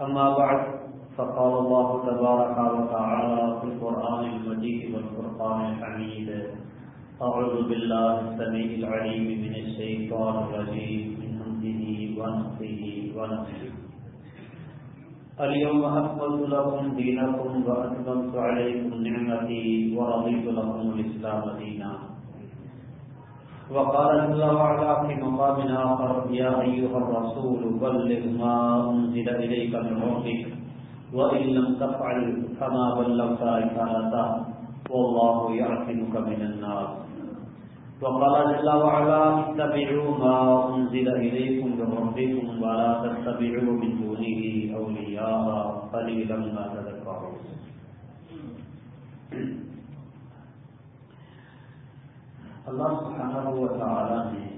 أما بعد، فقال الله تبارك وتعالى في القرآن المجيد والفرقان الحميد أعوذ بالله السميع العليم من الشيطان الرجيم، من همزه ونفسه ونفسه اليوم أكملت لكم دينكم وأتممت عليكم نعمتي ورضيت لكم الإسلام دينا. وقال جل وعلا في مقام آخر يا أيها الرسول بلغ ما أنزل إليك من ربك، وإن لم تفعل فما بلغت رسالته، والله يعصمك من الناس وقال جل وعلا، اتبعوا ما أنزل إليكم من ربكم ولا تتبعوا من دونه أولياء، قليلا ما تذكرون. اللہ سبحانہ و تعالی نے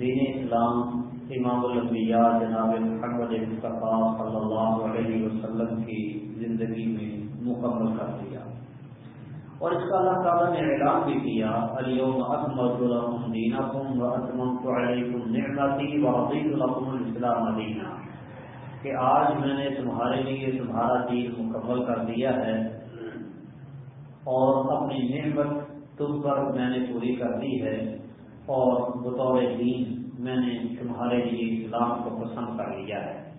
دین اسلام، امام الانبیاء جناب محمد مصطفیٰ صلی اللہ علیہ وسلم کی زندگی میں مکمل کر دیا۔ اور اس کا اللہ تعالیٰ نے اعلان بھی کیا الیوم اکملت لکم دینکم و اتممت علیکم نعمتی و لکم الاسلام دینا۔ کہ آج میں نے تمہارے لیے تمہارا دین مکمل کر دیا ہے اور اپنی نعمت تم پر میں نے پوری کر دی ہے اور بطور دین میں نے تمہارے لیے اسلام کو پسند کر لیا ہے۔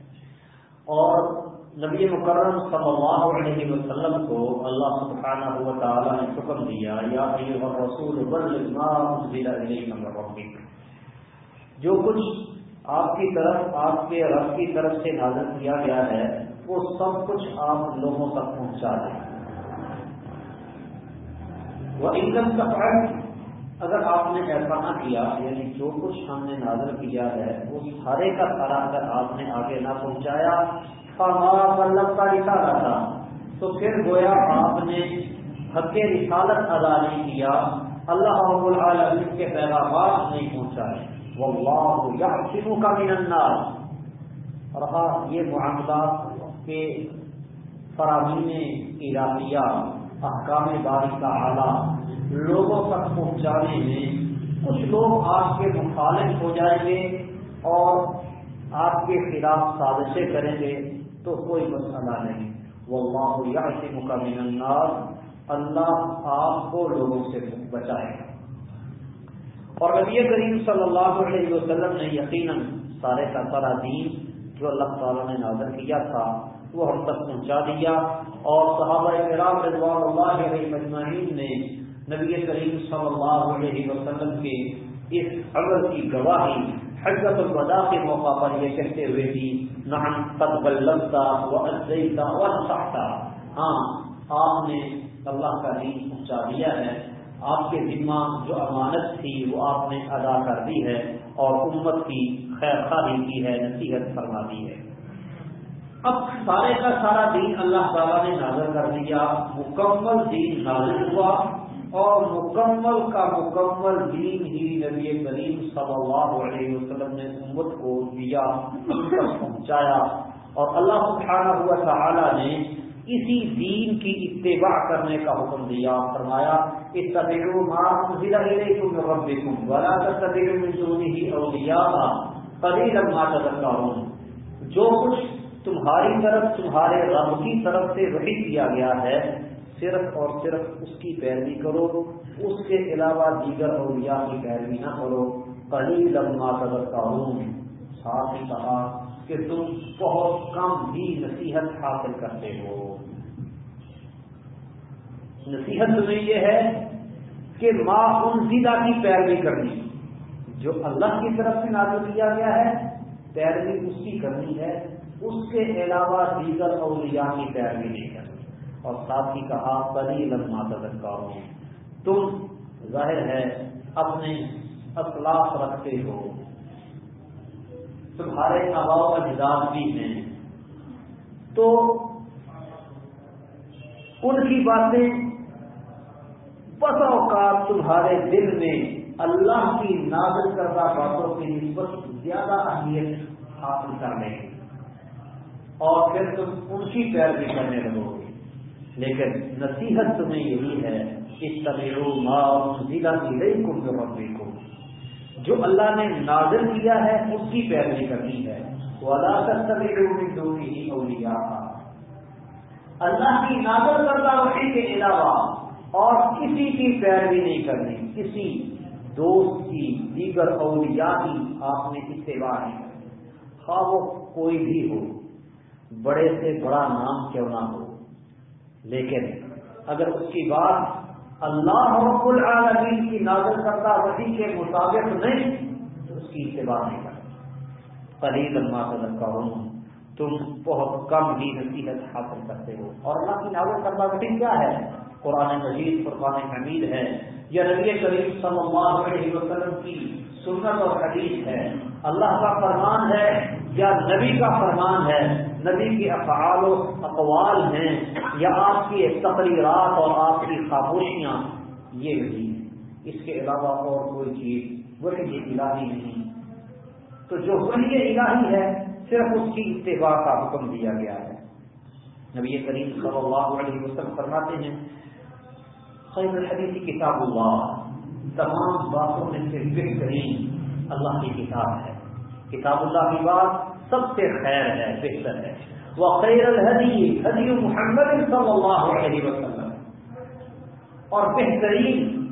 اور نبی مکرم صلی اللہ علیہ وسلم کو اللہ سبحانہ و تعالی نے حکم دیا، یا رسول جو کچھ آپ کی طرف، آپ کے رب کی طرف سے نازل کیا گیا ہے، وہ سب کچھ آپ لوگوں تک پہنچا دیں وہ انکم کا اگر آپ نے ایسا نہ کیا یعنی جو کچھ ہم نے نازل کیا ہے، وہ سارے کا سارا اگر آپ نے آگے نہ پہنچایا مطلب کا رسالہ تھا تو پھر گویا آپ نے حق رسالت ادا نہیں کیا، اللہ رب العالمین کے پیغامات نہیں پہنچائے۔ وہ اللہ یا سنو کا من الناس۔ رہا یہ معاملات کے فراہمی علاقیہ احکام باری کا آلہ لوگوں تک پہنچانے میں کچھ لوگ آپ کے مخالف ہو جائیں گے اور آپ کے خلاف سازشیں کریں گے تو کوئی مسئلہ نہیں۔ وہ اللہ یا سے مکمل انداز اللہ آپ کو لوگوں سے بچائے گا۔ اور نبی کریم صلی اللہ علیہ وسلم نے یقیناً سارے کا سارا دین جو اللہ تعالیٰ نے نازر کیا تھا وہ ہم تک پہنچا دیا اور صحابہ کرام رضوان اللہ علیہ مجمعین نے نبی کریم صلی اللہ علیہ وسلم کے اس عمل کی گواہی حضرت الوداع کے موقع پر یہ کہتے ہوئے تھی نہ قد بلغتا و ادیتا و نصحتا. ہاں آپ نے اللہ کا دین پہنچا دیا ہے۔ آپ کے ذمہ جو امانت تھی وہ آپ نے ادا کر دی ہے اور امت کی خیر خواہی کی ہے، نصیحت فرما دی ہے۔ اب سارے کا سارا دین اللہ تعالیٰ نے نازل کر دیا، مکمل دین نازل ہوا اور مکمل کا مکمل دین ہی نبی کریم صلی اللہ علیہ وسلم نے امت کو دیا پہنچایا۔ اور اللہ سبحانہ ہوا تعالی نے اسی دین کی اتباع کرنے کا حکم دیا، فرمایا جو کچھ تمہاری طرف، تمہارے رب کی طرف سے وہی کیا گیا ہے، صرف اور صرف اس کی پیروی کرو، اس کے علاوہ دیگر اولیاء کی پیروی نہ کرو۔ کلی لمحہ قدر کا ہوں ساتھ ہی کہا کہ تم بہت کم بھی نصیحت حاصل کرتے ہو۔ نصیحت تمہیں یہ ہے کہ ماں ان زیدہ کی پیروی کرنی، جو اللہ کی طرف سے نازل کیا گیا ہے، پیروی اس کی کرنی ہے۔ اس کے علاوہ دیگر اولیاء کی پیروی نہیں کرنی اور ساتھ ہی کہا، بلی لمحہ تذکا تم ظاہر ہے اپنے اخلاق رکھتے ہو۔ تمہارے آبا و اجداد بھی ہیں تو ان کی باتیں بس اوقات تمہارے دل میں اللہ کی نازل کردہ باتوں کی نسبت زیادہ اہمیت حاصل کر لیں گے اور پھر تم ان کی پیروی کرنے لگو گے۔ لیکن نصیحت تمہیں یہی ہے اس ضلع کی گئی کم کو جو اللہ نے نازل کیا ہے، اس کی پیروی کرنی ہے۔ وہ اللہ ہی اولیا اللہ کی نازل کردہ وحی کے علاوہ اور کسی کی پیروی نہیں کرنی۔ کسی دوست کی، دیگر اولیاء کی آپ نے اتباع نہیں کرنی۔ خواہ وہ کوئی بھی ہو۔ بڑے سے بڑا نام کیوں نہ ہو۔ لیکن اگر اس کی بات اللہ رب العالمین کی نازل کرتا وہی کے مطابق نہیں، تو اس کی اتباع نہیں کرتی قریب اللہ صدق کا ہوں تم بہت کم ہی نصیحت حاصل کرتے ہو۔ اور اللہ کی نازل کرتا وہی کیا ہے؟ قرآن مجید قرآن حمید ہے۔ یا نبی کریم صلی اللہ علیہ وسلم کی سنت اور حدیث ہے۔ اللہ کا فرمان ہے یا نبی کا فرمان ہے؟ نبی کے افعال و اقوال ہیں یا آپ کی تقریرات اور آپ کی خاموشیاں؟ یہ بھی اس کے علاوہ اور کوئی چیز وہی یہ الہی نہیں۔ تو جو وہی الہی ہے، صرف اس کی اتباع کا حکم دیا گیا ہے۔ نبی کریم صلی اللہ علیہ وسلم فرماتے ہیں، خیر الحدیث کتاب اللہ۔ تمام باتوں میں سے بہترین اللہ کی کتاب ہے۔ کتاب اللہ کی بات سب سے خیر ہے، بہتر ہے۔ وہ خیر الحدی حدی محمد صلی اللہ علیہ وسلم۔ اور بہترین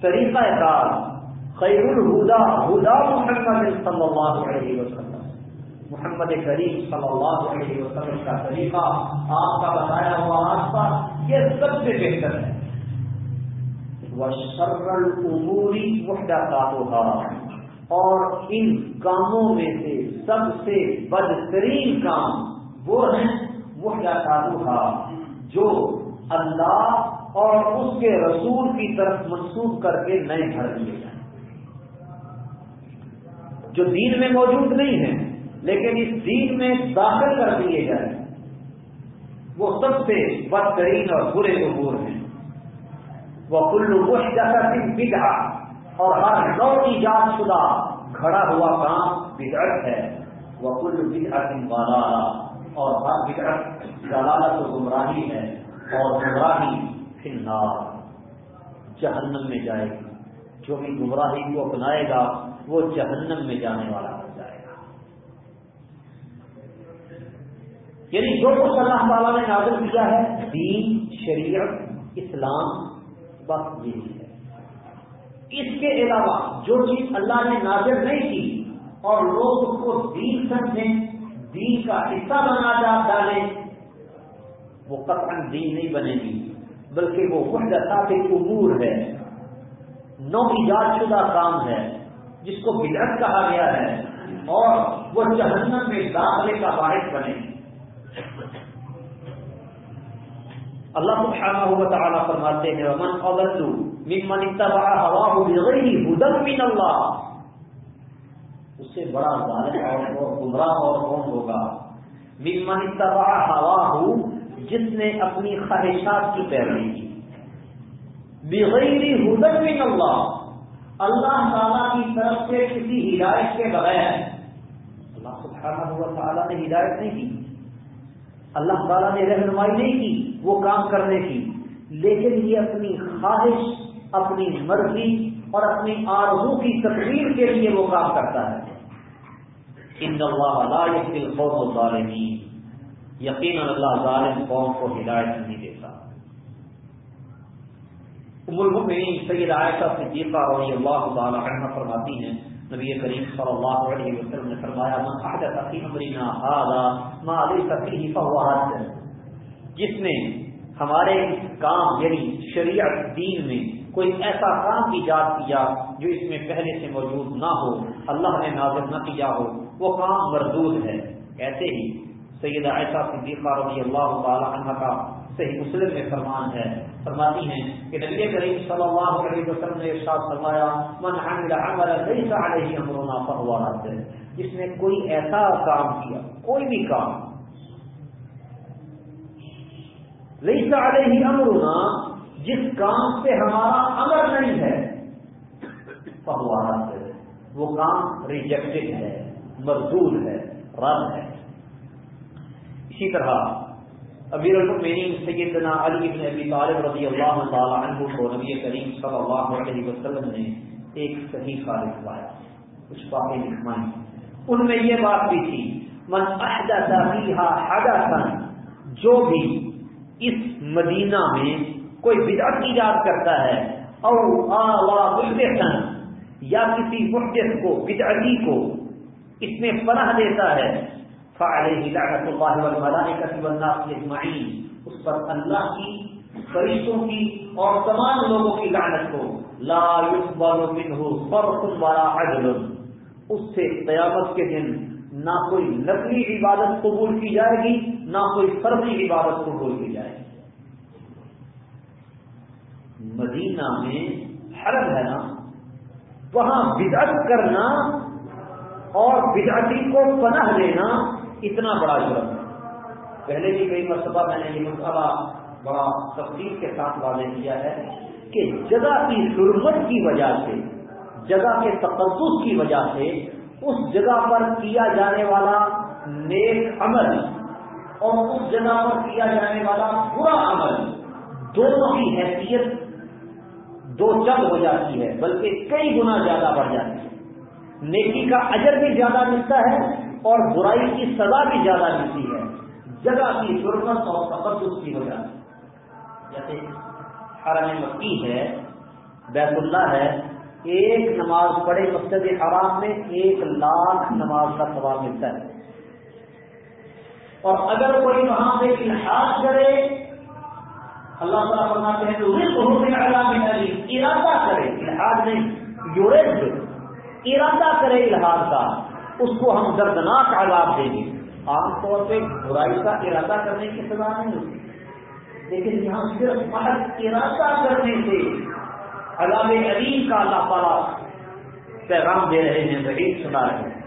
طریقہ کار خیر الہدا، ہدا محمد صلی اللہ علیہ وسلم۔ محمد کریم صلی اللہ علیہ وسلم کا طریقہ آپ کا بتایا ہوا راستہ یہ سب سے بہتر ہے۔ وہ سرل عموری اور ان کاموں میں سے سب سے بدترین کام وہ ہیں وہ کیا جو اللہ اور اس کے رسول کی طرف منسوخ کر کے نئے گھر دیے جائیں۔ جو دین میں موجود نہیں ہیں، لیکن اس دین میں داخل کر دیے جائیں۔ وہ سب سے بدترین اور برے امور ہیں۔ وہ کلو وش اور ہر نو کی جات شدہ کھڑا ہوا کام بدعت ہے۔ وہ کل بدعت والا اور ہر بدعت جلالت و گمراہی ہے۔ اور گمراہی پھر نار جہنم میں جائے گی۔ جو بھی گمراہی کو اپنائے گا، وہ جہنم میں جانے والا ہو جائے گا۔ یعنی جو کچھ اللہ تعالیٰ نے نازل کیا ہے، دین، شریعت، اسلام بس یہی ہے۔ اس کے علاوہ جو چیز اللہ نے نازل نہیں کی اور لوگ اس کو دین سمجھیں، دین کا حصہ بنا جا ڈالیں، وہ قطعا دین نہیں بنے گی، بلکہ وہ وحدتا کے امور ہے۔ نو ایجاد شدہ کام ہے، جس کو بدعت کہا گیا ہے اور وہ جہنم میں داخلے کا باعث بنے۔ اللہ سبحانہ ہوا تعالیٰ فرماتے ہیں من اضل ممن اتبع هواه بغیر هدى من اللہ اس سے بڑا ظالم اور گمراہ اور کون ہوگا؟ ممن اتبع هواه، جس نے اپنی خواہشات کی پیروی کی۔ بغیر هدى من اللہ اللہ تعالیٰ کی طرف سے کسی ہدایت کے بغیر۔ اللہ سبحانہ ہوا تعالیٰ نے ہدایت نہیں کی۔ اللہ تعالیٰ نے رہنمائی نہیں کی۔ وہ کام کرنے کی، لیکن یہ اپنی خواہش، اپنی مرضی اور اپنی آرزو کی تقریر کے لیے وہ کام کرتا ہے۔ ان اللہ قوم ظالمین یقین اللہ ظالم قوم کو ہدایت نہیں دیتا۔ ام سید عائشہ صدیقہ رضی اللہ تعالی عنہ فرماتی ہیں، نبی کریم صلی اللہ علیہ وسلم نے فرمایا، من احدث فی امرنا هذا ما ليس فيه فهو رد جس نے ہمارے اس کام یعنی شریعت دین میں کوئی ایسا کام ایجاد کیا جو اس میں پہلے سے موجود نہ ہو، اللہ نے نازل نہ کیا ہو، وہ کام مردود ہے۔ ایسے ہی سید عائشہ صدیقہ رضی اللہ تعالی عنہ کا صحیح مسلم میں فرمان ہے۔ فرماتی ہیں کہ نبی کریم صلی اللہ علیہ وسلم نے ارشاد فرمایا، من عمل عملا ليس عليه امرنا فهو رد. جس نے کوئی ایسا کام کیا، کوئی بھی کام لئی سارے ہی امرنا، جس کام سے ہمارا امر نہیں ہے پہوار وہ کام ریجیکٹڈ ہے مزدور ہے، رد ہے۔ اسی طرح امیر المؤمنین سیدنا علی بن ابی طالب رضی اللہ تعالی عنہ کو نبی کریم صلی اللہ علیہ وسلم نے ایک صحیح کا لکھوایا کچھ باتیں لکھوائیں ان میں یہ بات بھی تھی، من احدث فیہا حدثا، جو بھی اس مدینہ میں کوئی بدعت ایجاد کرتا ہے او آوا محدثا یا کسی محدث کو، بدعتی کو اس میں پناہ دیتا ہے۔ فعليه لعنة الله والملائكة والناس اجمعين اس پر اللہ کی، فرشتوں کی اور تمام لوگوں کی لعنت کو لا يقبل منه صرف ولا عدل۔ اس سے قیامت کے دن نہ کوئی نقلی عبادت قبول کی جائے گی، نہ کوئی فرضی عبادت قبول کی جائے گی۔ مدینہ میں حرم ہے نا، وہاں بدعت کرنا اور بدعتی کو پناہ دینا اتنا بڑا جرم ہے۔ پہلے بھی کئی مرتبہ میں نے یہ مسئلہ بڑا تفصیل کے ساتھ واضح کیا ہے کہ جگہ کی حرمت کی وجہ سے، جگہ کے تقدس کی وجہ سے اس جگہ پر کیا جانے والا نیک عمل اور اس جگہ پر کیا جانے والا برا عمل دونوں کی حیثیت دو چند ہو جاتی ہے، بلکہ کئی گنا زیادہ بڑھ جاتی ہے۔ نیکی کا اجر بھی زیادہ ملتا ہے اور برائی کی سزا بھی زیادہ ملتی ہے۔ جگہ کی ضرورت اور تقدس کی وجہ سے جیسے حرم مکی ہے، بیت اللہ ہے ایک نماز پڑھے مسجد حرام میں ایک لاکھ نماز کا ثواب ملتا ہے۔ اور اگر کوئی وہاں پہ الحاظ کرے، اللہ تعالیٰ فرماتے ہیں تو ارادہ کرے الحاظ نہیں یورز ارادہ کرے الحاظ کا، اس کو ہم دردناک عذاب دیں گے۔ عام طور پہ برائی کا ارادہ کرنے کی سزا نہیں ہوتی۔ لیکن یہاں صرف ارادہ کرنے سے عذاب علیم کا اللہ تعالیٰ پیغام دے رہے ہیں، وحید سنا رہے ہیں۔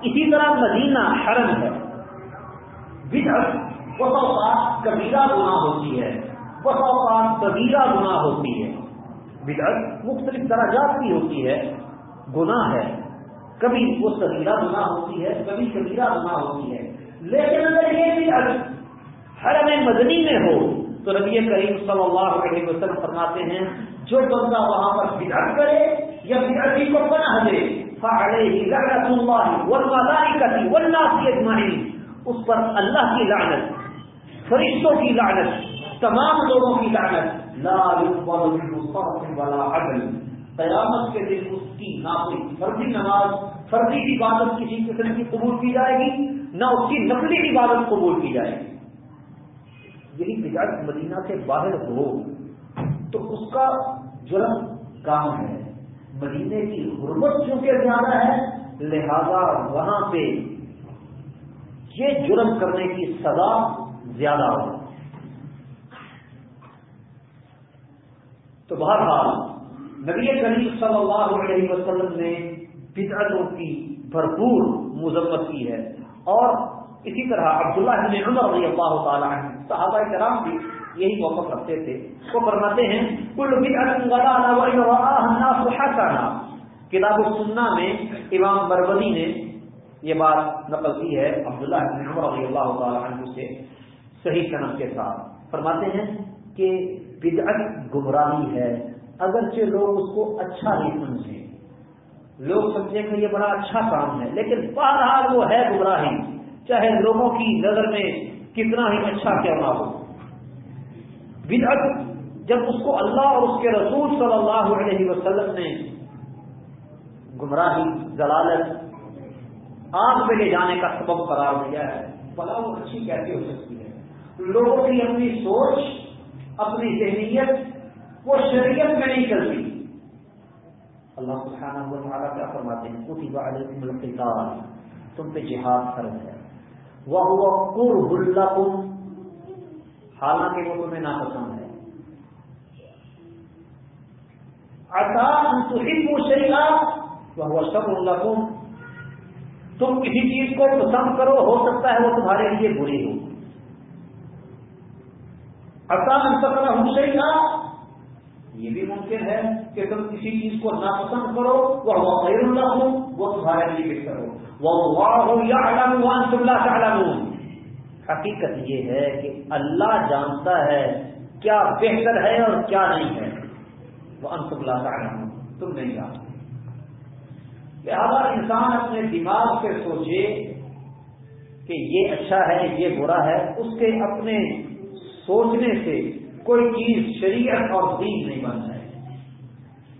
اسی طرح مدینہ حرم ہے۔ بدعت بس اوقات کبیرہ گناہ ہوتی ہے۔ بس اوقات کبیرہ گناہ ہوتی ہے۔ بدعت مختلف درجات کی ہوتی ہے۔ گناہ ہے۔ کبھی وہ سبیرہ گنا ہوتی ہے، کبھی کبیرہ گنا ہوتی ہے۔ لیکن اگر یہ بھی حرم مدنی میں ہو تو ربی کریم صلی اللہ علیہ وسلم فرماتے ہیں، جو بندہ وہاں پر بدعت کرے یا بدعتی کو پناہ دے لعنت اللہ والملائکۃ والناس اجمعین، اس پر اللہ کی لعنت، فرشتوں کی لعنت، تمام لوگوں کی لعنت، لا يقبل منه ولا عدل۔ قیامت کے دن اس کی نہ کوئی فرضی نماز فرضی عبادت کسی قسم کی قبول کی جائے گی، نہ اس کی نقلی عبادت قبول کی جائے گی۔ یعنی یہی بجاج مدینہ سے باہر ہو، تو اس کا جرم کام ہے؟ مدینے کی حرمت چونکہ زیادہ ہے، لہذا وہاں پہ یہ جرم کرنے کی سزا زیادہ ہو تو بہرحال، نبی کریم صلی اللہ علیہ وسلم نے بدعتوں کی بھرپور مذمت کی ہے۔ اور اسی طرح عبداللہ بن عمر رضی اللہ تعالیٰ عنہ صحابہ کرام بھی یہی موقف رکھتے تھے۔ وہ فرماتے ہیں، کل کتاب السنہ میں امام برولی نے یہ بات نقل کی ہے، عبداللہ بن عمر رضی اللہ تعالیٰ عنہ سے صحیح صنعت کے ساتھ۔ فرماتے ہیں کہ بدعت گمراہی ہے، اگرچہ لوگ اس کو اچھا نہیں سمجھیں لوگ سمجھیں کہ یہ بڑا اچھا کام ہے، لیکن بہرحال وہ ہے گمراہی۔ چاہے لوگوں کی نظر میں کتنا ہی اچھا کیا نہ ہو۔ بدعت جب اس کو اللہ اور اس کے رسول صلی اللہ علیہ وسلم نے گمراہی، ضلالت آگ پہ لے جانے کا سبب قرار دیا ہے، بلا وہ اچھی کیسی ہو سکتی ہے۔ لوگوں کی اپنی سوچ، اپنی ذہنیت، وہ شریعت میں نہیں چلتی۔ اللہ سبحانہ و تعالیٰ کیا فرماتے ہیں؟ کتب علیکم القتال۔ تم پہ جہاد فرض ہے۔ وہ قرب حالانکہ وہ تمہیں ناپسند ہے۔ عطا ان تحبوا تم کسی چیز کو پسند کرو، ہو سکتا ہے وہ تمہارے لیے بری ہو۔ آسان سکنا ہوں صحیح تھا یہ بھی ممکن ہے کہ تم کسی چیز کو ناپسند کرو وہ خیر اللہ ہو وہ تمہارے لیے بہتر ہو۔ وہ واہ ہو یا اللہ کا علم حقیقت یہ ہے کہ اللہ جانتا ہے کیا بہتر ہے اور کیا نہیں ہے۔ وہ انس اللہ کا علم تم نہیں جانتے۔ لہذا انسان اپنے دماغ سے سوچے کہ یہ اچھا ہے، یہ برا ہے، اس کے اپنے سوچنے سے کوئی چیز شریعت اور دین نہیں بن جائے۔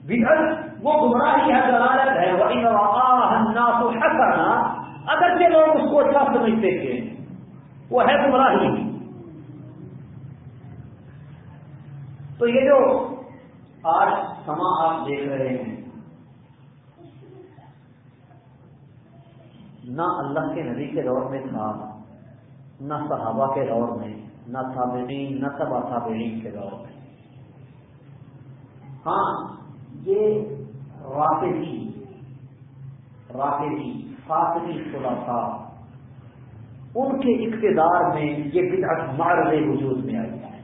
بدعت وہ گمراہی ہے، دلالت ہے وہ حسنا اگر کے لوگ اس کو اچھا سمجھتے تھے وہ ہے گمراہی۔ تو یہ جو آج سما آپ دیکھ رہے ہیں، نہ اللہ کے نبی کے دور میں تھا، نہ صحابہ کے دور میں۔ نہ صابرین نہ تبا صابرین کے دور میں۔ ہاں یہ رافی رافی فاطری خلافا ان کے اقتدار میں یہ بدعت معرض وجود میں آئی ہے۔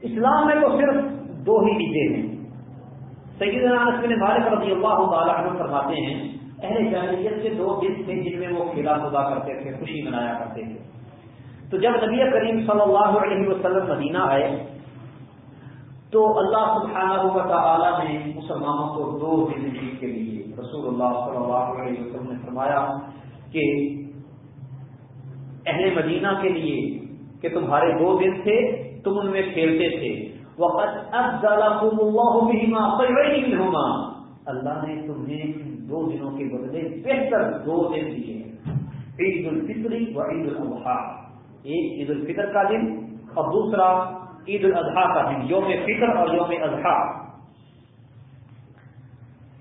اسلام میں تو صرف دو ہی چیزیں ہیں۔ سیدنا انس بن مالک رضی اللہ تعالیٰ عنہ فرماتے ہیں، اہل جاہلیت کے دو دن تھے جن میں وہ کھیلا خدا کرتے تھے، خوشی منایا کرتے تھے۔ تو جب نبی کریم صلی اللہ علیہ وسلم مدینہ آئے، تو اللہ سبحانہ و تعالی نے مسلمانوں کو دو دن کے لیے رسول اللہ صلی اللہ علیہ وسلم نے فرمایا کہ اہل مدینہ کے لیے کہ تمہارے دو دن تھے، تم ان میں کھیلتے تھے۔ وقت اللہ نے تمہیں دو دنوں کے بدلے بہتر دو دن دیے۔ عید الفطری و عید الاضحیٰ۔ ایک عید الفطر کا دن اور دوسرا عید الاضحیٰ کا دن، یوم فطر اور یوم اضحیٰ۔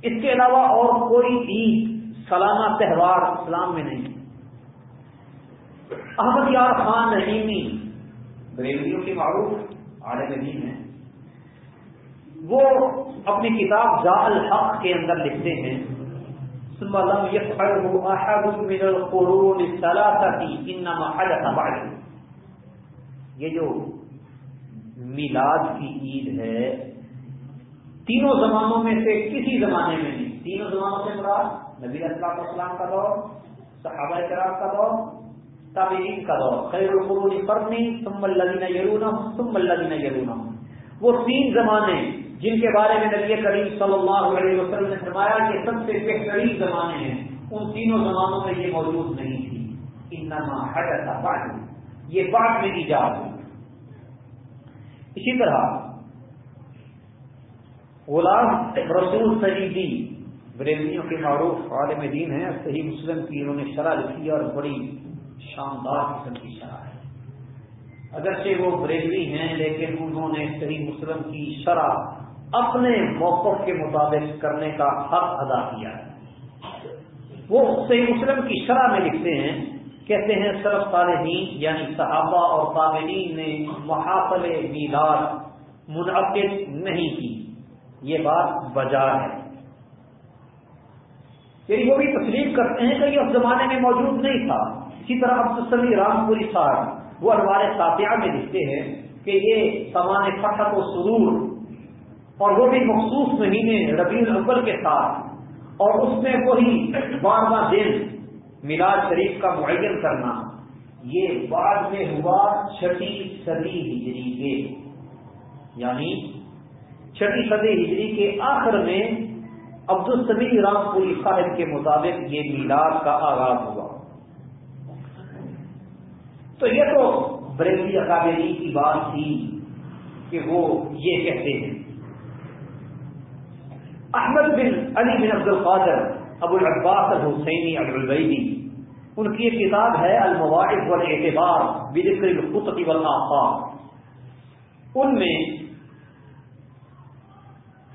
اس کے علاوہ اور کوئی عید سالانہ تہوار اسلام میں نہیں۔ احمد یار خان نعیمی بریلیوں کے معروف عالم نیم ہیں، وہ اپنی کتاب جا الحق کے اندر لکھتے ہیں۔ ثم لم يفعله احد من القرون الثلاثه انما حدث بعد. یہ جو میلاد کی عید ہے، تینوں زمانوں میں سے کسی زمانے میں نہیں. تینوں زمانوں سے مراد نبی اسلام اسلام کا دور، صحابہ کرام کا دور، تابعین کا دور. خیر القرون قرنی ثم الذين يلونهم ثم الذين يلونهم وہ تین زمانے جن کے بارے میں نبی کریم صلی اللہ علیہ وسلم نے فرمایا کہ سب سے بہترین زمانے ہیں، ان تینوں زمانوں میں یہ موجود نہیں تھی۔ انما حدث بعد، یہ بعد میں ایجاد ہوئی۔ اسی طرح، غلام رسول سجیدی بریلیوں کے معروف عالم دین ہیں، صحیح مسلم کی انہوں نے شرح لکھی اور بڑی شاندار قسم کی شرح ہے۔ اگرچہ وہ بریلوی ہیں، لیکن انہوں نے صحیح مسلم کی شرح اپنے موقف کے مطابق کرنے کا حق ادا کیا ہے۔ وہ صحیح مسلم کی شرح میں لکھتے ہیں، کہتے ہیں، سرف صالحین یعنی صحابہ اور قابلین نے محافل میلاد منعقد نہیں کی۔ یہ بات بجا ہے۔ یعنی وہ بھی تسلیم کرتے ہیں کہ یہ اس زمانے میں موجود نہیں تھا۔ اسی طرح عبدالسلی رام پوری صاحب وہ ہمارے ساتیہ میں لکھتے ہیں کہ یہ سامان فتح و سرور اور وہ بھی مخصوص مہینے ربیع الاول کے ساتھ، اور اس میں وہی بارہواں دن میلاد شریف کا معین کرنا، یہ بعد میں ہوا چھٹی صدی ہجری کے۔ یعنی چھٹی صدی ہجری کے آخر میں عبد الصبی رام پوری صاحب کے مطابق یہ میلاد کا آغاز ہوا۔ تو یہ تو بریلی اکابری کی بات تھی کہ وہ یہ کہتے ہیں۔ احمد بن علی بن عبد القادر، ابو العباس الحسینی، ابو البیدی۔ ان کی ایک کتاب ہے المواعظ والاعتبار بذکر الخطط والآفاق۔ ان میں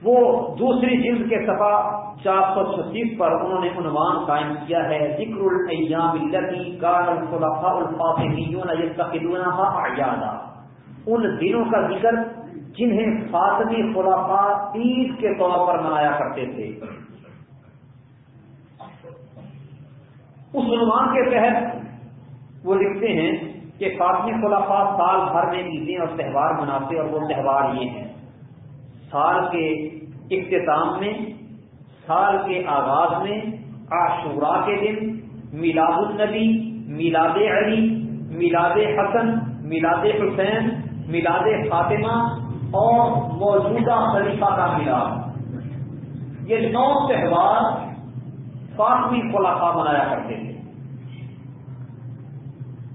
وہ دوسری جلد کے صفحہ چار سو چھتیس پر انہوں نے عنوان قائم کیا ہے، ذکر الایام التي كان الخلفاء الفاطميون يتخذونها اعيادا ان دنوں کا ذکر جنہیں فاطمی خلافا عید کے طور پر منایا کرتے تھے۔ اس عنوان کے تحت وہ لکھتے ہیں کہ فاطمی خلافات سال بھر میں عیدیں اور تہوار مناتے اور وہ تہوار یہ ہیں۔ سال کے اختتام میں، سال کے آغاز میں، عاشورہ کے دن، میلاد النبی، میلاد علی، میلاد حسن، میلاد حسین، میلاد فاطمہ اور موجودہ خلیفہ کا میلاد یہ نو تہوار فاطمی خلافہ منایا کرتے تھے۔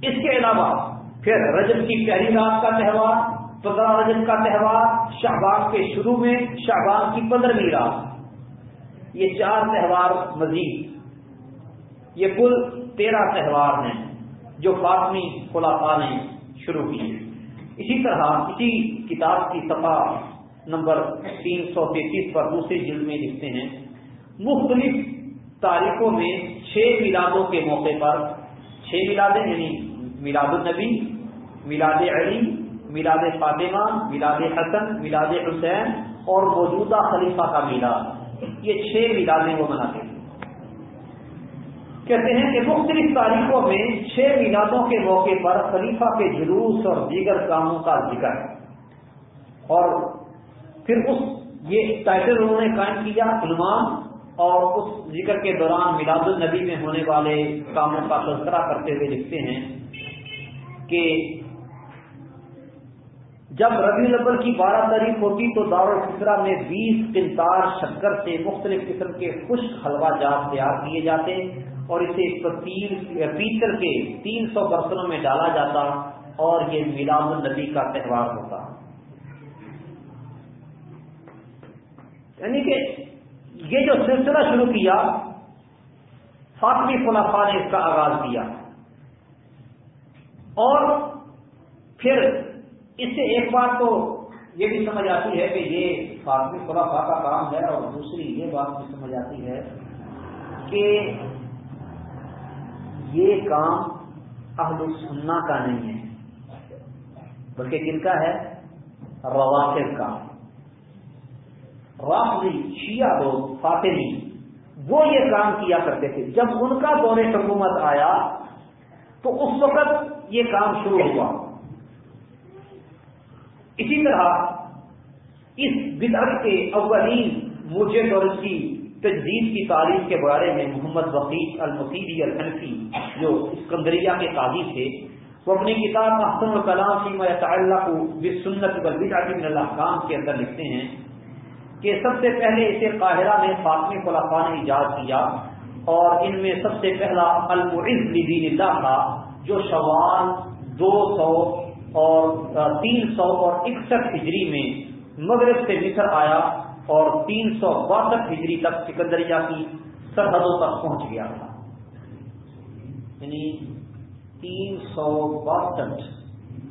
اس کے علاوہ پھر رجب کی پہلی رات کا تہوار، پندرہ رجب کا تہوار شہبان کے شروع میں شہبان کی پندرہویں رات۔ یہ چار تہوار مزید۔ یہ کل تیرہ تہوار ہیں جو فاطمی خلافہ نے شروع کی اسی طرح اسی کتاب کی سفا نمبر تین سو تینتیس پر دوسری جلد میں لکھتے ہیں، مختلف تاریخوں میں چھ میلادوں کے موقع پر، چھ میلادیں یعنی میلاد النبی، میلاد علی، میلاد فاطمہ، میلاد حسن، میلاد حسین اور موجودہ خلیفہ کا میلاد۔ یہ چھ میلادیں وہ مناتے ہیں۔ کہتے ہیں کہ مختلف تاریخوں میں چھ میلادوں کے موقع پر خلیفہ کے جلوس اور دیگر کاموں کا ذکر ہے۔ اور پھر اس یہ ٹائٹل انہوں نے قائم کیا عنوان اور اس ذکر کے دوران میلاد النبی میں ہونے والے کاموں کا تذکرہ کرتے ہوئے لکھتے ہیں کہ جب ربی الاول کی بارہ تاریخ ہوتی تو دار الفطرہ میں بیس کنتار شکر سے مختلف قسم کے خشک حلوہ جات تیار کیے جاتے۔ اور اسے پیتر کے تین سو برتنوں میں ڈالا جاتا اور یہ میلاد النبی کا تہوار ہوتا۔ یعنی کہ یہ جو سلسلہ شروع کیا، فاطمی خلافہ نے اس کا آغاز کیا۔ اور پھر اس سے ایک بات تو یہ بھی سمجھ آتی ہے کہ یہ فاطمی خلافہ کا کام ہے اور دوسری یہ بات بھی سمجھ آتی ہے کہ یہ کام اہل سننا کا نہیں ہے۔ بلکہ کن کا ہے؟ روافظ کا۔ رافضی شیعہ لوگ، فاطمی، وہ یہ کام کیا کرتے تھے۔ جب ان کا دور حکومت آیا، تو اس وقت یہ کام شروع ہوا۔ اسی طرح اس بدعت کے اولین مجھے اور اس کی تجدید کی تاریخ کے بارے میں محمد وقیف المسیدی الحنفی جو اسکندریہ کے قاضی تھے، وہ اپنی کتاب محسن الکلام فیما تعلق بسنت والبدعت من الاحکام کے اندر لکھتے ہیں کہ سب سے پہلے اسے قاہرہ میں فاطمی خلافہ نے ایجاد کیا اور ان میں سب سے پہلا المعز لدین اللہ تھا، جو شوال دو سو اور تین سو اور اکسٹھ ہجری میں مغرب سے مصر آیا اور تین سو باسٹھ ہجری تک سکندریا کی سرحدوں تک پہنچ گیا تھا۔ یعنی تین سو باسٹھ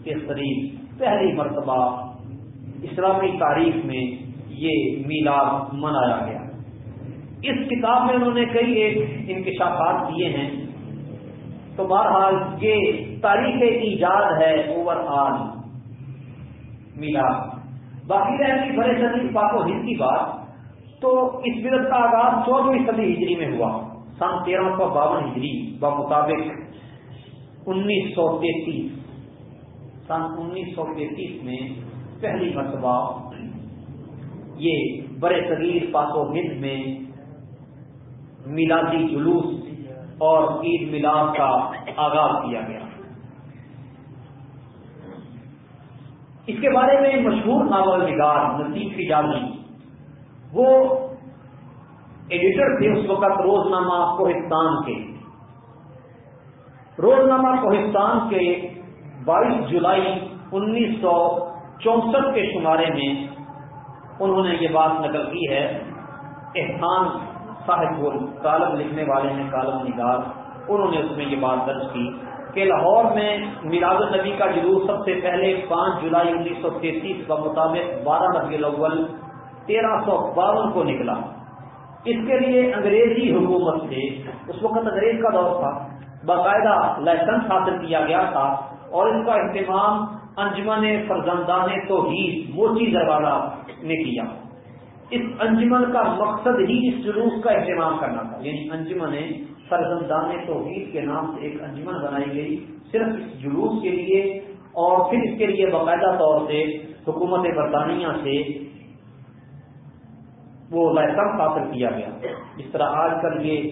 کے قریب پہلی مرتبہ اسلامی تاریخ میں یہ میلاد منایا گیا۔ اس کتاب میں انہوں نے کئی ایک انکشافات دیے ہیں۔ تو بہرحال یہ تاریخ ایجاد ہے اوور آل میلاد۔ باقی رہتی بڑے صدی پاک و ہند کی بات، تو اس بدت کا آغاز چودہویں صدی ہجری میں ہوا۔ سن تیرہ سو باون ہجری مطابق انیس سو تینتیس۔ سن انیس سو تینتیس میں پہلی مرتبہ یہ بڑے صغیر پاک و ہند میں میلادی جلوس اور عید میلاد کا آغاز کیا گیا۔ اس کے بارے میں مشہور ناول نگار نصیب فجالی وہ ایڈیٹر تھے اس وقت روزنامہ کوہستان کے۔ روزنامہ کوہستان کے بائیس جولائی انیس سو چونسٹھ کے شمارے میں انہوں نے یہ بات نقل کی ہے۔ احسان صاحب کالم لکھنے والے ہیں، کالم نگار، انہوں نے اس میں یہ بات درج کی۔ کہ لاہور میں میراد النبی کا جلوس سب سے پہلے پانچ جولائی انیس سو تینتیس کا مطابق بارہ نبی الاول تیرہ سو باون کو نکلا۔ اس کے لیے انگریزی حکومت سے اس وقت انگریز کا دور تھا، باقاعدہ لائسنس حاصل کیا گیا تھا اور اس کا اہتمام انجمن فرزندان توحید موچی دروازہ نے کیا۔ اس انجمن کا مقصد ہی اس جلوس کا اہتمام کرنا تھا یعنی انجمن سرزمدان توحید کے نام سے ایک انجمن بنائی گئی، صرف اس جلوس کے لیے اور پھر اس کے لیے باقاعدہ طور سے حکومت برطانیہ سے وہ لائسنس حاصل کیا گیا۔ اس طرح آج کل یہ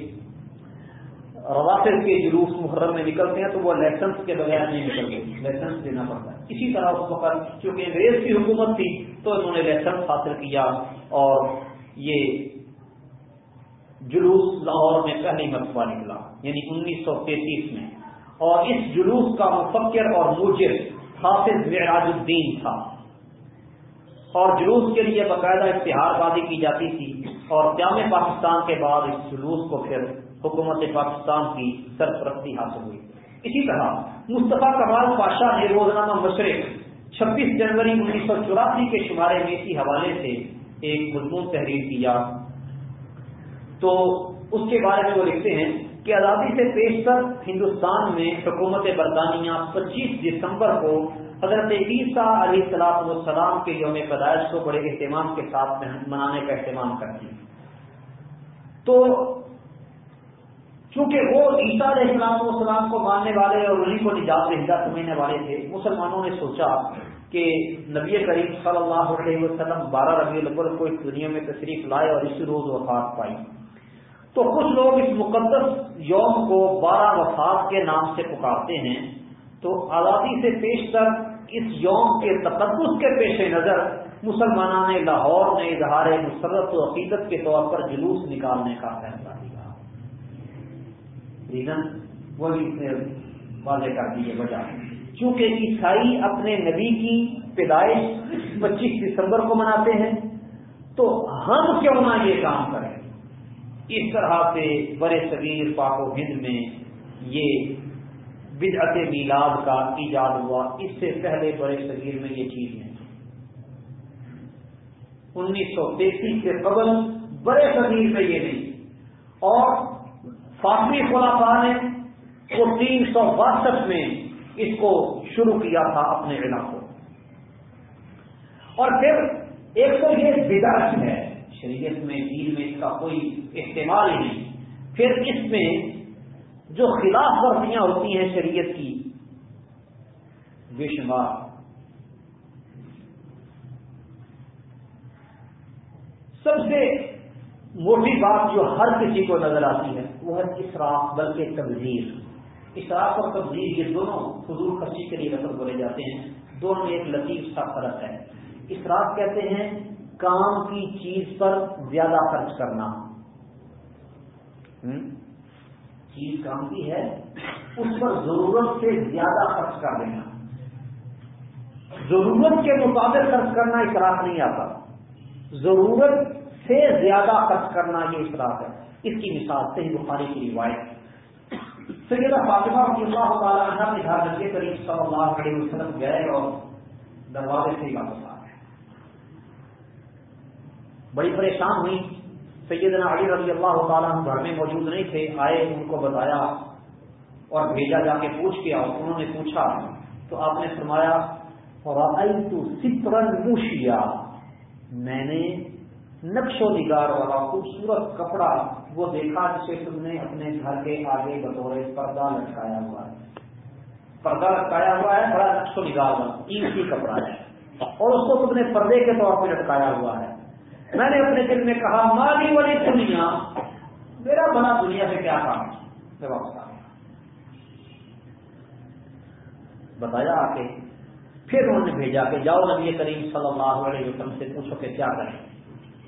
روافظ کے جلوس محرم میں نکلتے ہیں تو وہ لائسنس کے بغیر نہیں نکلتے لائسنس دینا پڑتا ہے۔ اسی طرح اس وقت چونکہ انگریز کی حکومت تھی تو انہوں نے لائسنس حاصل کیا اور یہ جلوس لاہور میں پہلی مرتبہ نکلا یعنی انیس سو تینتیس میں۔ اور اس جلوس کا مفکر اور موجر حافظ معراج الدین تھا۔ اور جلوس کے لیے باقاعدہ اشتہار بازی کی جاتی تھی۔ اور قیام پاکستان کے بعد اس جلوس کو پھر حکومت پاکستان کی سرپرستی حاصل ہوئی۔ اسی طرح مصطفیٰ کمال پاشا نے روزنامہ مشرق چھبیس جنوری انیس سو چوراسی کے شمارے میں اسی حوالے سے ایک مضمون تحریر کیا۔ تو اس کے بارے میں وہ لکھتے ہیں کہ آزادی سے پیش تک ہندوستان میں حکومت برطانیہ پچیس دسمبر کو حضرت عیسیٰ علیہ السلام والسلام کے یوم پیدائش کو بڑے اہتمام کے ساتھ منانے کا اہتمام کرتی تو چونکہ وہ عیسیٰ علیہ السلام والسلام کو ماننے والے اور انہیں کو نجات رہتا سمجھنے والے تھے، مسلمانوں نے سوچا کہ نبی کریم صلی اللہ علیہ وسلم بارہ ربیع الاول کو اس دنیا میں تشریف لائے اور اسی روز وفات پائی۔ تو کچھ لوگ اس مقدس یوم کو بارہ وفات کے نام سے پکارتے ہیں۔ تو آزادی سے پیش تک اس یوم کے تقدس کے پیش نظر مسلمانوں نے لاہور میں اظہار مسرت و عقیدت کے طور پر جلوس نکالنے کا فیصلہ کیا۔ ریزن وہ واضح کر دیجیے وجہ۔ چونکہ عیسائی اپنے نبی کی پیدائش پچیس دسمبر کو مناتے ہیں، تو ہم کیوں نہ یہ کام کریں؟ اس طرح سے بڑے صغیر پاک و ہند میں یہ بدعت میلاد کا ایجاد ہوا۔ اس سے پہلے بڑے صغیر میں یہ چیز نہیں انیس سو تینتیس سے قبل بڑے صغیر میں یہ نہیں۔ اور فاطمی خلافہ نے وہ تین سو باسٹھ میں اس کو شروع کیا تھا اپنے علاقوں۔ اور پھر ایک تو یہ بدعت ہے، شریعت میں، دین میں اس کا کوئی استعمال ہی نہیں۔ پھر اس میں جو خلاف ورزیاں ہوتی ہیں شریعت کی، بے شمار۔ سب سے موٹی بات جو ہر کسی کو نظر آتی ہے، وہ ہے اسراف بلکہ تبدیل اسراف اور تبدیل یہ دونوں فضول خرچی کے لیے رقم بولے جاتے ہیں۔ دونوں میں ایک لطیف سا فرق ہے۔ اسراف کہتے ہیں کام کی چیز پر زیادہ خرچ کرنا۔ چیز کام کی ہے، اس پر ضرورت سے زیادہ خرچ کر دینا۔ ضرورت کے مطابق خرچ کرنا اصراف نہیں آتا۔ ضرورت سے زیادہ خرچ کرنا یہ اصراف ہے۔ اس کی مثال صحیح بخاری کی روایت سیدہ فاطمہ رضی اللہ تعالیٰ عنہ کے گھر نبی کریم صلی اللہ علیہ وسلم گئے اور دروازے سے ہی واپس آ گئے۔ بڑی پریشان ہوئی۔ سیدنا علی رضی اللہ تعالیٰ گھر میں موجود نہیں تھے، آئے، ان کو بتایا اور بھیجا جا کے پوچھ کے آؤ، انہوں نے پوچھا، تو آپ نے فرمایا سترن موشیا میں نے نقش و نگار والا خوبصورت کپڑا وہ دیکھا جسے تم نے اپنے گھر کے آگے بطور پردہ لٹکایا ہوا ہے۔ پردہ لٹکایا ہوا ہے، بڑا نقش و نگار والا قیمتی کپڑا ہے۔ اور اس کو تم نے پردے کے طور پہ لٹکایا ہوا ہے۔ میں نے اپنے دل میں کہا، مالی والی دنیا، میرا بنا دنیا سے کیا کام؟ میں واپس آ گیا بتایا آ کے پھر انہوں نے بھیجا کہ جاؤ نبی کریم صلی اللہ علیہ وسلم سے پوچھو کہ کیا کریں۔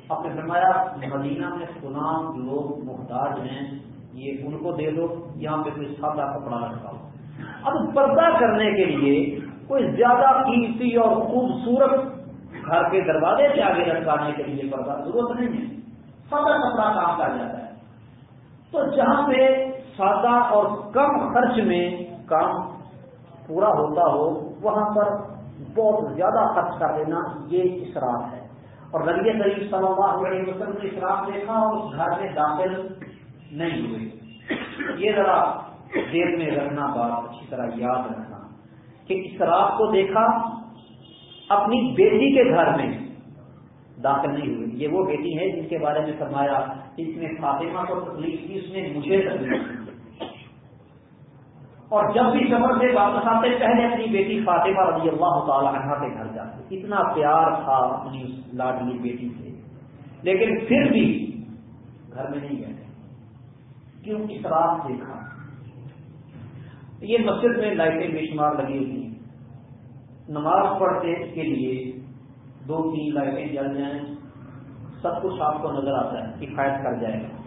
آپ نے فرمایا، مدینہ میں سنا لوگ محتاج ہیں، یہ ان کو دے دو، یہاں پہ کوئی سادہ کپڑا لگاؤ۔ اب پردہ کرنے کے لیے کوئی زیادہ قیمتی اور خوبصورت گھر کے دروازے سے آگے لٹکانے کے لیے پردہ ضرورت نہیں ہے۔ سادہ کپڑا کام کر جاتا ہے۔ تو جہاں پہ سادہ اور کم خرچ میں کام پورا ہوتا ہو، وہاں پر بہت زیادہ خرچ کر دینا یہ اسراف ہے۔ اور نبی کریم صلی اللہ علیہ وسلم نے اسراف دیکھا اور اس گھر میں داخل نہیں ہوئے۔ یہ ذرا دیر میں رکھنا بات اچھی طرح یاد رکھنا کہ اسراف کو دیکھا اپنی بیٹی کے گھر میں داخل نہیں ہوئی۔ یہ وہ بیٹی ہے جن کے بارے میں فرمایا اس نے فاطمہ کو تکلیف کی، اس نے مجھے تکلیف کی۔ اور جب بھی سفر سے واپس آتے پہلے اپنی بیٹی فاطمہ رضی اللہ تعالی عنہ کے گھر جاتے۔ اتنا پیار تھا اپنی اس لاڈلی بیٹی سے۔ لیکن پھر بھی گھر میں نہیں گئے۔ کیوں؟ اس رات دیکھا۔ یہ مسجد میں لائٹیں بے شمار لگی ہوئی نماز پڑھتے کے لیے دو تین لائٹیں جل جائیں، سب کچھ آپ کو نظر آتا ہے، کفایت کر جائے گا۔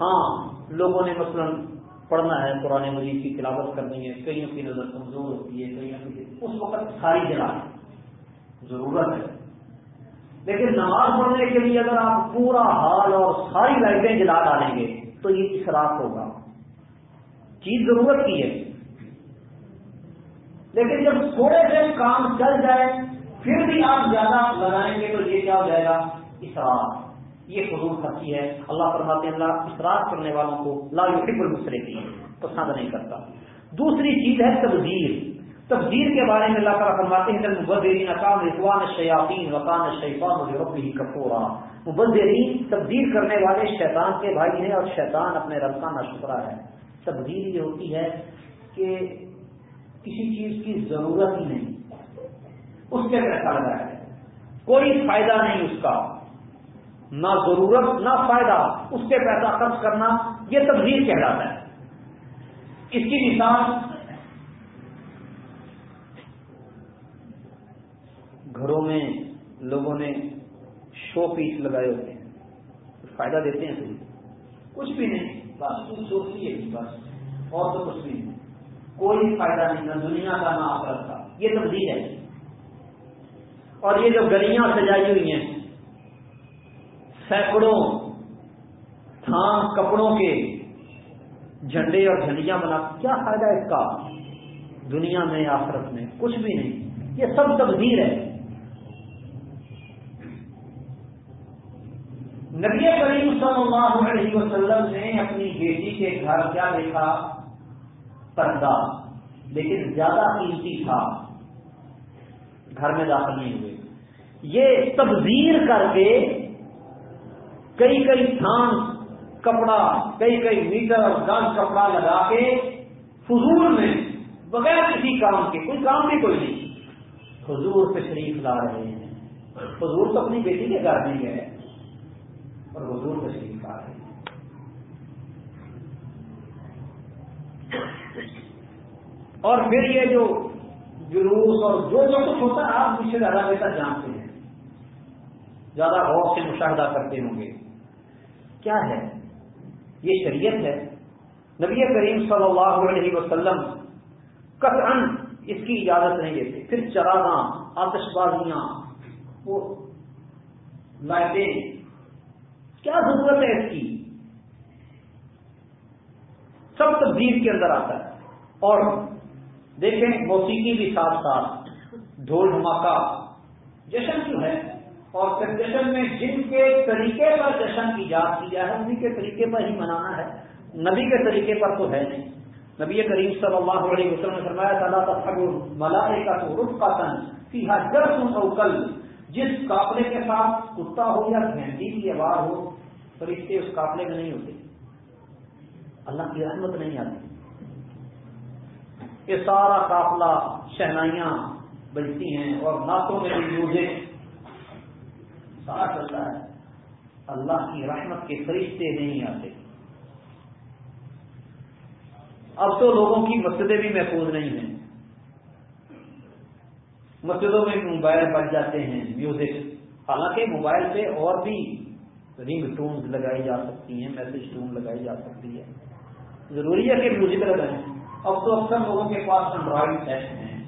ہاں لوگوں نے مثلا پڑھنا ہے، قرآن مجید کی تلاوت کرنی ہے، کئیوں کی نظر کمزور ہوتی ہے، کئیوں کی اس وقت ساری جلا ضرورت ہے۔ لیکن نماز پڑھنے کے لیے اگر آپ پورا حال اور ساری لائٹیں جلا ڈالیں گے، تو یہ اصراف ہوگا۔ چیز ضرورت کی ہے۔ لیکن جب تھوڑے سے کام چل جائے، پھر بھی آپ زیادہ لگائیں گے تو یہ کیا ہو جائے گا؟ اصراف یہ فضول خرچی ہے۔ اللہ فرماتے ہیں اللہ اصراف کرنے والوں کو لا یحب المسرفین پسند نہیں کرتا۔ دوسری چیز ہے تبدیل تبدیل کے بارے میں اللہ تعالیٰ فرماتے ہیں مبدرین اقام رضوان شیاطین وقان شیفان ربی کپورا مبدرین تبدیل کرنے والے شیطان کے بھائی ہیں اور شیطان اپنے رب کا نشکرا ہے۔ تبدیل یہ ہوتی ہے کہ کسی چیز کی ضرورت ہی نہیں۔ اس کے پیسہ لگا ہے کوئی فائدہ نہیں اس کا۔ نہ ضرورت، نہ فائدہ۔ اس کے پیسہ خرچ کرنا یہ تبدیل کہلاتا ہے۔ اس کی مثال، گھروں میں لوگوں نے شو پیس لگائے ہوتے ہیں۔ فائدہ دیتے ہیں صحیح۔ کچھ بھی نہیں۔ بس کچھ سوچتی ہے بس۔ اور تو کچھ بھی نہیں۔ کوئی فائدہ نہیں، نہ دنیا کا، نہ آخرت کا۔ یہ تبدیل ہے۔ اور یہ جو گلیاں سجائی ہوئی ہیں، سینکڑوں تھان کپڑوں کے جھنڈے اور جھنڈیاں بنا، کیا فائدہ اس کا؟ دنیا میں، آخرت میں، کچھ بھی نہیں۔ یہ سب تبدیل ہے۔ نبی کریم صلی اللہ علیہ وسلم نے اپنی بیٹی کے گھر کیا دیکھا؟ پردہ لیکن زیادہ قیمتی تھا۔ گھر میں داخل نہیں ہوئے۔ یہ تبدیل کر کے کئی کئی تھان، کپڑا، کئی کئی میٹر اور گز کپڑا لگا کے فضول میں، بغیر کسی کام کے، کوئی کام بھی کوئی نہیں۔ حضور پہ شریف لا رہے ہیں۔ حضور تو اپنی بیٹی کے گھر نہیں گئے اور حضور تشریف آ رہے ہیں۔ اور پھر یہ جو جلوس اور جو جو کچھ ہوتا ہے، آپ مجھ سے زیادہ بہتر جانتے ہیں۔ زیادہ غور سے مشاہدہ کرتے ہوں گے۔ کیا ہے؟ یہ شریعت ہے۔ نبی کریم صلی اللہ علیہ وسلم قطعا اس کی اجازت نہیں دیتے۔ پھر چراغاں آتش بازیاں وہ لائٹیں۔ کیا ضرورت ہے اس کی؟ سب تبدیل کے اندر آتا ہے۔ اور دیکھیں موسیقی بھی ساتھ ساتھ ڈھول دھماکہ جشن جو ہے، اور پھر جشن میں جن کے طریقے پر جشن کی یاد کی جائے انہیں کے طریقے پر ہی منانا ہے۔ نبی کے طریقے پر تو ہے نہیں۔ نبی کریم صلی اللہ علیہ وسلم نے فرمایا تعالیٰ تب ملائے کا تو رخ کا تن سیاح جب کل جس قافلے کے ساتھ کتا ہو یا گھنٹی کی آواز ہو، فرشتے اس قافلے میں نہیں ہوتے۔ اللہ کی رحمت نہیں آتی۔ یہ سارا قافلہ شہنائیاں بجتی ہیں اور نعتوں میں بھی میوزک سارا چلتا ہے۔ اللہ کی رحمت کے فرشتے نہیں آتے۔ اب تو لوگوں کی مسجدیں بھی محفوظ نہیں ہیں۔ مسجدوں میں موبائل بج جاتے ہیں میوزک۔ حالانکہ موبائل پہ اور بھی رنگ ٹون لگائی جا سکتی ہیں میسج ٹون لگائی جا سکتی ہے ضروری ہے کہ میوزک لگائیں۔ اب تو اکثر لوگوں کے پاس انڈرائڈ سیٹ ہیں۔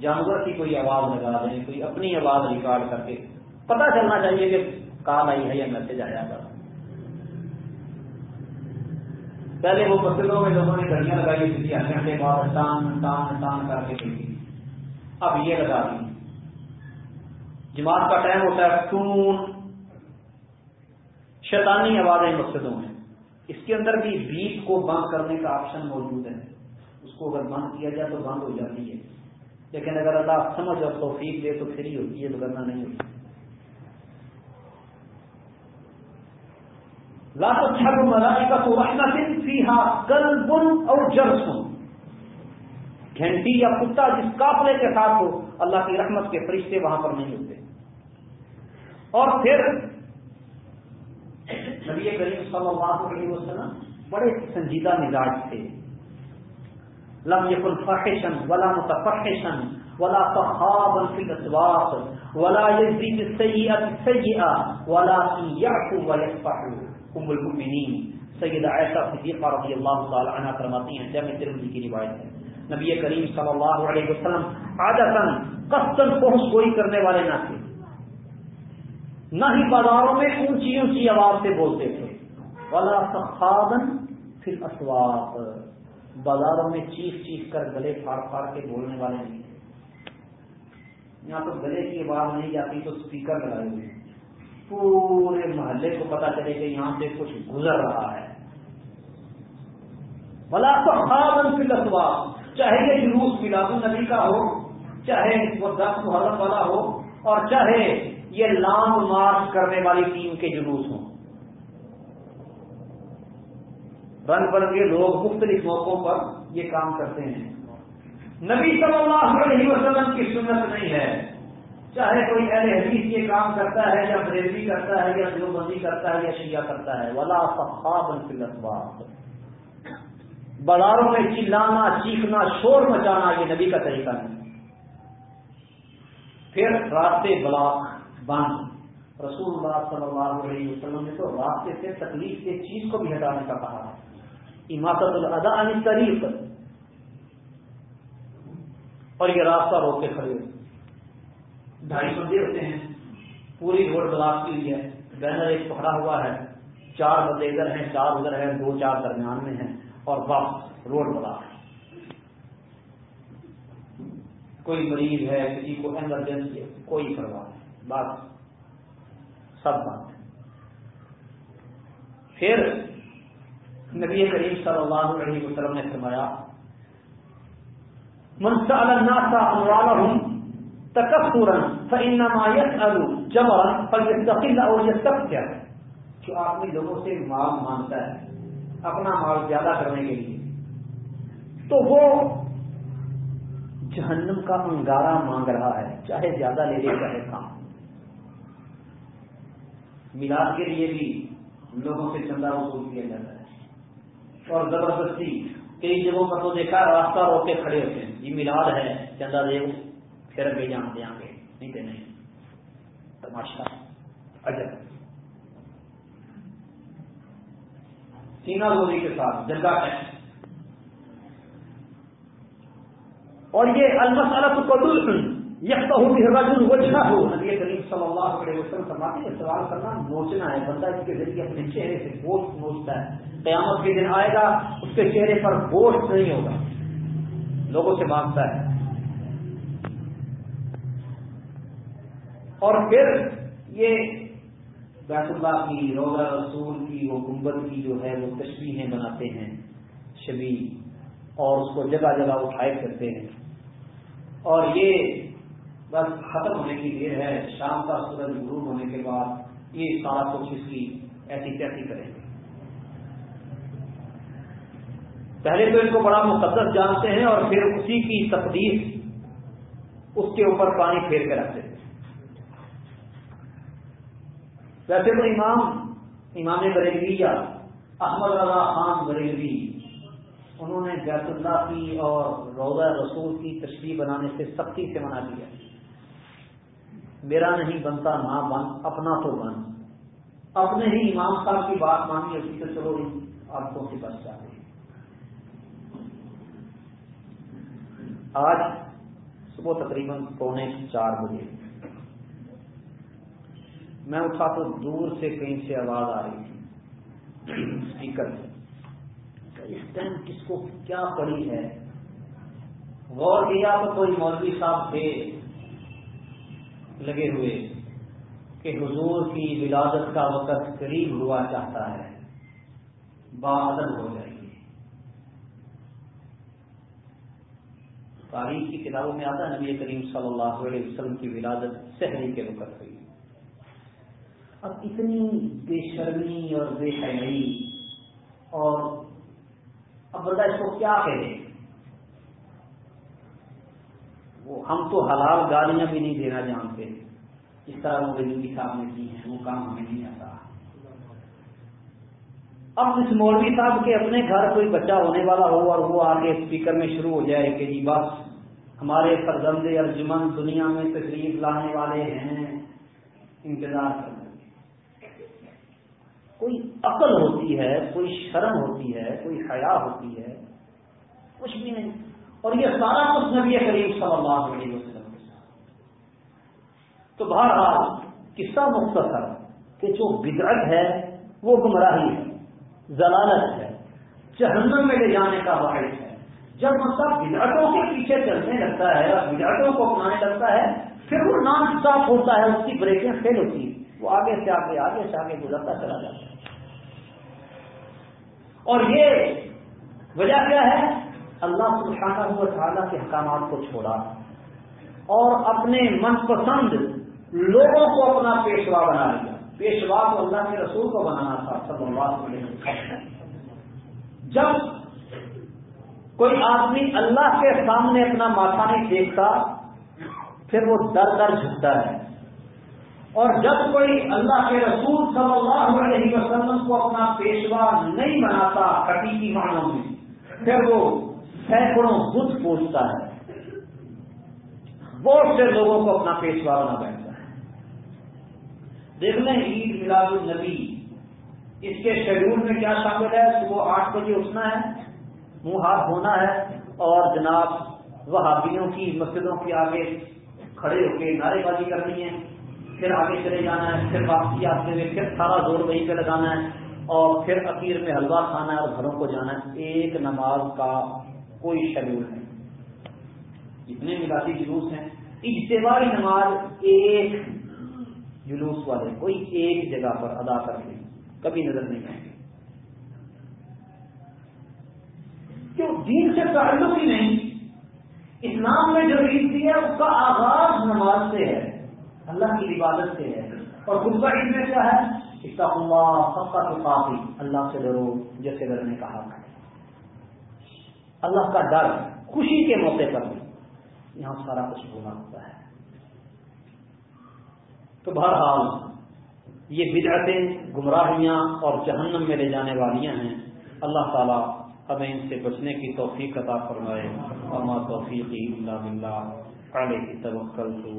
جانور کی کوئی آواز لگا دیں، کوئی اپنی آواز ریکارڈ کر کے۔ پتا چلنا چاہیے کہ کال آئی ہے یا میسج آیا گا پہلے وہ مسجدوں میں لوگوں نے گھڑیاں لگائی ہوئی تھی گھنٹے بعد ٹان ٹان ٹان کر کے اب یہ لگا دی۔ جماعت کا ٹائم ہوتا ہے سون شیطانی آوازیں مقصدوں میں۔ اس کے اندر بھی بیٹ کو بند کرنے کا آپشن موجود ہے۔ اس کو اگر بند کیا جائے تو بند ہو جاتی ہے۔ لیکن اگر اللہ سمجھ اور توفیق دے تو پھر ہی ہوتی ہے تو کرنا نہیں ہوتی۔ لا تشهد الملائكة رحمة فيها قلب أو جرس۔ گھنٹی یا کتا جس قافلے کے ساتھ ہو، اللہ کی رحمت کے فرشتے وہاں پر نہیں ہوتے۔ اور پھر نبی کریم صلی اللہ علیہ وسلم بڑے سنجیدہ مزاج تھے۔ لم يكن فاحشا ولا متفحشا ولا صحابا في الاسواق ولا يجزي بالسيئه السيئه ولا يعفو ويصفح ام المؤمنین۔ سیدہ عائشہ صدیقہ رضی اللہ تعالی عنہ فرماتی ہیں، جامع ترمذی کی روایت ہے۔ نبی کریم صلی اللہ علیہ وسلم عادتاً قصدن پہنچ گوئی کرنے والے نہ تھے۔ نہ ہی بازاروں میں اونچی اونچی آواز سے بولتے تھے۔ ولا صحابن پھر اسواق بازاروں میں چیخ چیخ کر گلے پھاڑ پھاڑ کے بولنے والے نہیں تھے۔ یہاں تو گلے کی آواز نہیں جاتی تو اسپیکر لگائے ہوئے پورے محلے کو پتا چلے کہ یہاں سے کچھ گزر رہا ہے۔ بلا تو خاص لسوا چاہے یہ جلوس ملاد النبی کا ہو، چاہے وہ دس محرم والا ہو، اور چاہے یہ لانگ مارچ کرنے والی ٹیم کے جلوس ہوں۔ رنگ برنگے لوگ مختلف موقعوں پر یہ کام کرتے ہیں۔ نبی صلی اللہ علیہ وسلم کی سنت نہیں ہے۔ چاہے کوئی اہل حدیث یہ کام کرتا ہے یا بریلوی کرتا ہے یا دیوبندی کرتا ہے یا شیعہ کرتا ہے۔ ولا صحاب الفلات بازاروں میں چلانا، چیخنا، شور مچانا یہ نبی کا طریقہ نہیں۔ پھر راستے بلاک۔ بند رسول اللہ صلی اللہ علیہ وسلم نے تو راستے سے تکلیف سے چیز کو بھی ہٹانے کا کہا اماطت الادا علی طریق اور یہ راستہ روک کے کھڑے ہوئے۔ ڈھائی بندے ہوتے ہیں۔ پوری روڈ بلاک کی ہوئی ہے۔ بینر ایک پکڑا ہوا ہے۔ چار بندے ادھر ہیں، چار ادھر ہیں، دو چار درمیان میں ہیں۔ اور بس روڈ بلاک۔ کوئی مریض ہے، کسی کو ایمرجنسی ہے کوئی پرواہ۔ نہیں بس سب بات پھر نبی کریم صلی اللہ علیہ وسلم نے فرمایا منسا الناسا اموالہم تکفورن فانما يسأل جبرا فليستقل او يستكثر جو آدمی لوگوں سے مال مانگتا ہے، اپنا مال زیادہ کرنے کے لیے، تو وہ جہنم کا انگارہ مانگ رہا ہے، چاہے زیادہ لے لے، چاہے کام میلاد کے لیے بھی لوگوں سے چندہ وصول کیا جاتا ہے۔ اور زبردستی، کئی جگہوں پر تو دیکھا، راستہ روک کے کھڑے ہوتے ہیں۔ یہ میلاد ہے، چندہ دے، پھر اگے جان دیا گے نہیں تو نہیں۔ تماشا اجب سینا گولی کے ساتھ جگہ ہے۔ اور یہ المسالہ تو قدول رجل وجہ ہو نبی کریم صلی اللہ علیہ وسلم فرماتے ہیں، سوال کرنا نوچنا ہے، بندہ اس کے ذریعے اپنے چہرے سے گوشت نوچتا ہے۔ قیامت کے دن آئے گا، اس کے چہرے پر گوشت نہیں ہوگا۔ لوگوں سے مانگتا ہے۔ اور پھر یہ بیت اللہ کی روزہ رسول کی، وہ گنبد کی جو ہے، وہ تشریحیں بناتے ہیں شبی اور اس کو جگہ جگہ اٹھائے کرتے ہیں۔ اور یہ بس ختم ہونے کی دیر ہے، شام کا سورج غروب ہونے کے بعد یہ سارا کچھ اس کی ایسی تیسی کریں گے۔ پہلے تو ان کو بڑا مقدس جانتے ہیں اور پھر اسی کی تقدیس اس کے اوپر پانی پھیر کے رکھتے ہیں۔ ویسے تو امام امام بریلوی یا احمد رضا خان بریلوی، انہوں نے بیت اللہ کی اور روزہ رسول کی تشریح بنانے سے سختی سے منع کیا۔ میرا نہیں بنتا نہ بن، اپنا تو بن۔ اپنے ہی امام صاحب کی بات مانی اسی تو چلو، ان عادتوں سے بچ جاتے آج صبح تقریباً پونے چار بجے۔ میں اٹھا تو دور سے کہیں سے آواز آ رہی تھی۔ اسپیکر سے۔ اس ٹائم کس کو کیا پڑی ہے؟ غور کیا تو کوئی مولوی صاحب تھے۔ لگے ہوئے کہ حضور کی ولادت کا وقت قریب ہوا چاہتا ہے بادل ہو جائے گی تاریخ کی کتابوں میں آتا ہے، نبی کریم صلی اللہ علیہ وسلم کی ولادت سہری کے وقت ہوئی۔ اب اتنی بے شرمی اور بے حیائی اور اب بندہ اس کو کیا کہے وہ ہم تو حلال گالیاں بھی نہیں دینا جانتے اس طرح وہ بجلی صاحب نے کی ہیں، وہ کام ہمیں نہیں آتا۔ اب اس مولوی صاحب کے اپنے گھر کوئی بچہ ہونے والا ہو اور وہ آگے اسپیکر میں شروع ہو جائے کہ جی بس ہمارے فرزند ارجمن دنیا میں تشریف لانے والے ہیں، انتظار کر کوئی عقل ہوتی ہے، کوئی شرم ہوتی ہے، کوئی حیا ہوتی ہے، کچھ بھی نہیں۔ اور یہ سارا کچھ نبی کریم صلی اللہ علیہ وسلم کے ساتھ۔ تو بہرحال قصہ مختصر کہ جو بدعت ہے وہ گمراہی ہے، ضلالت ہے، جہنم میں لے جانے کا باعث ہے۔ جب مطلب بدعتوں کے پیچھے چلنے لگتا ہے اور بدعتوں کو اپنانے لگتا ہے، پھر وہ نام صاف ہوتا ہے، اس کی بریکیں فیل ہوتی ہے وہ آگے سے آگے آگے سے آگے گزرتا چلا جاتا ہے۔ اور یہ وجہ کیا ہے؟ اللہ سبحانہ و تعالیٰ کے حکامات کو چھوڑا اور اپنے من پسند لوگوں کو اپنا پیشوا بنا لیا۔ پیشوا کو اللہ کے رسول کو بنانا تھا سب اللہ جب کوئی آدمی اللہ کے سامنے اپنا ماتھا نہیں دیکھتا، پھر وہ در در جھکتا ہے۔ اور جب کوئی اللہ کے رسول صلی اللہ علیہ وسلم کو اپنا پیشوا نہیں بناتا حقیقی معنوں میں، پھر وہ سینکڑوں خود پوچھتا ہے۔ بہت سے لوگوں کو اپنا پیشوا بنا بیٹھتا ہے۔ دیکھ لیں عید میلاد النبی، اس کے شیڈول میں کیا شامل ہے؟ صبح آٹھ بجے اٹھنا ہے، منہ ہاتھ ہونا ہے اور جناب وہابیوں کی مسجدوں کے آگے کھڑے ہو کے نعرے بازی کرنی ہے۔ پھر آگے چلے جانا ہے، پھر واپسی آتے ہوئے، پھر سارا زور وہیں پہ لگانا ہے اور پھر اخیر میں حلوہ کھانا ہے اور گھروں کو جانا ہے۔ ایک نماز کا کوئی شیڈول نہیں۔ جتنے ملاقی جلوس ہیں، اجتماعی نماز ایک جلوس والے، کوئی ایک جگہ پر ادا کر لیں کبھی نظر نہیں آئیں گے کیوں؟ دین سے تعلق ہی نہیں۔ اسلام میں جو عید دی ہے، اس کا آغاز نماز سے ہے، اللہ کی عبادت سے ہے۔ اور خود عید میں کیا ہے؟ اس کا اللہ سب کا تو کافی اللہ سے ڈرو جیسے ڈرنے کا حق ہے اللہ کا ڈر، خوشی کے موقع پر بھی یہاں سارا کچھ ہونا ہوتا ہے۔ تو بہرحال یہ بدعتیں، گمراہیاں اور جہنم میں لے جانے والیاں ہیں۔ اللہ تعالیٰ ہمیں ان سے بچنے کی توفیق عطا فرمائے۔ اور توفیقی اللہ بلّہ علیہ توکل تو